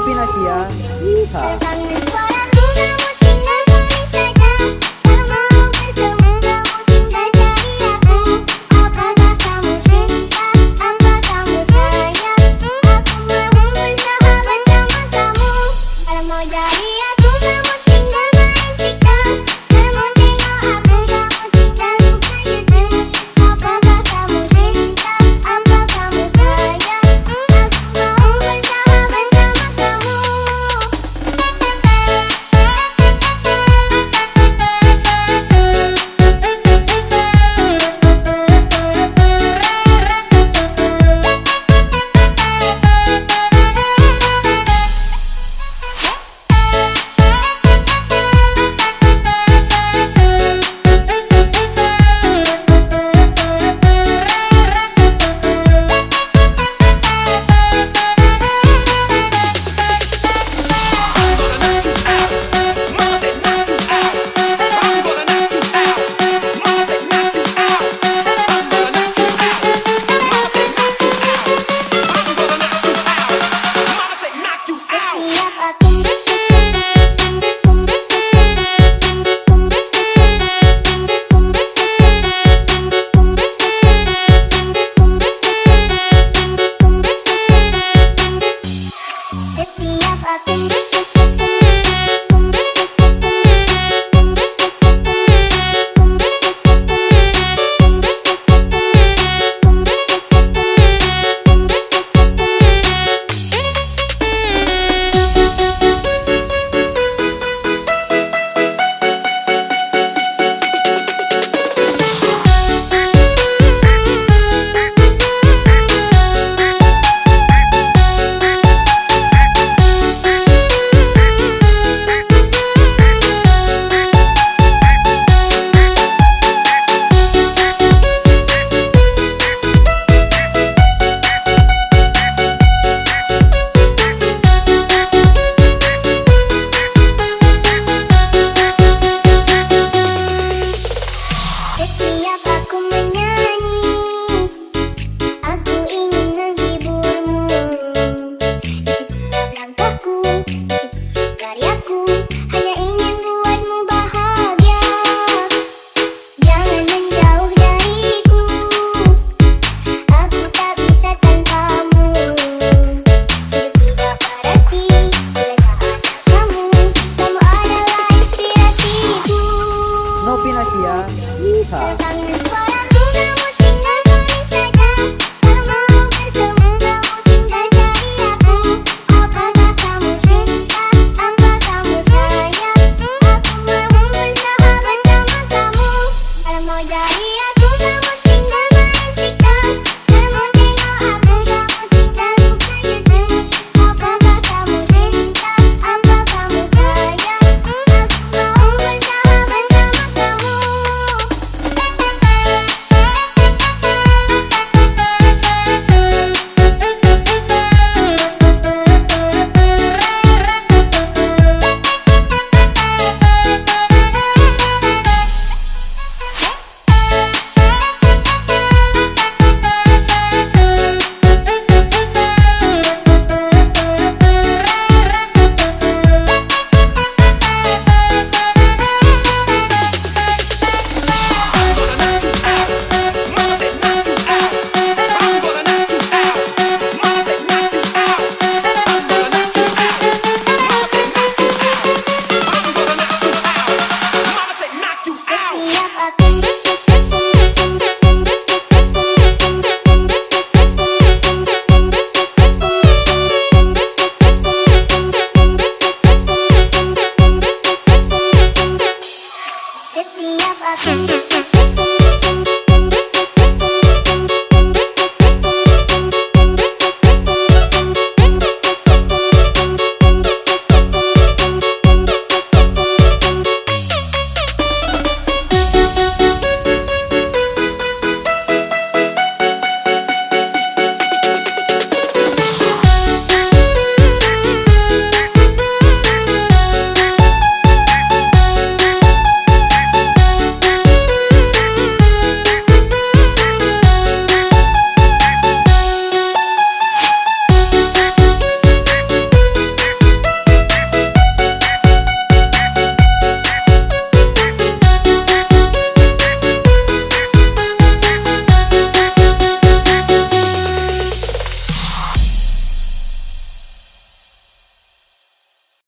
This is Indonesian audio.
Novi Nasia. Yeehaw. up in the Pinasia. Ya. Yeehaw! Set me up, again.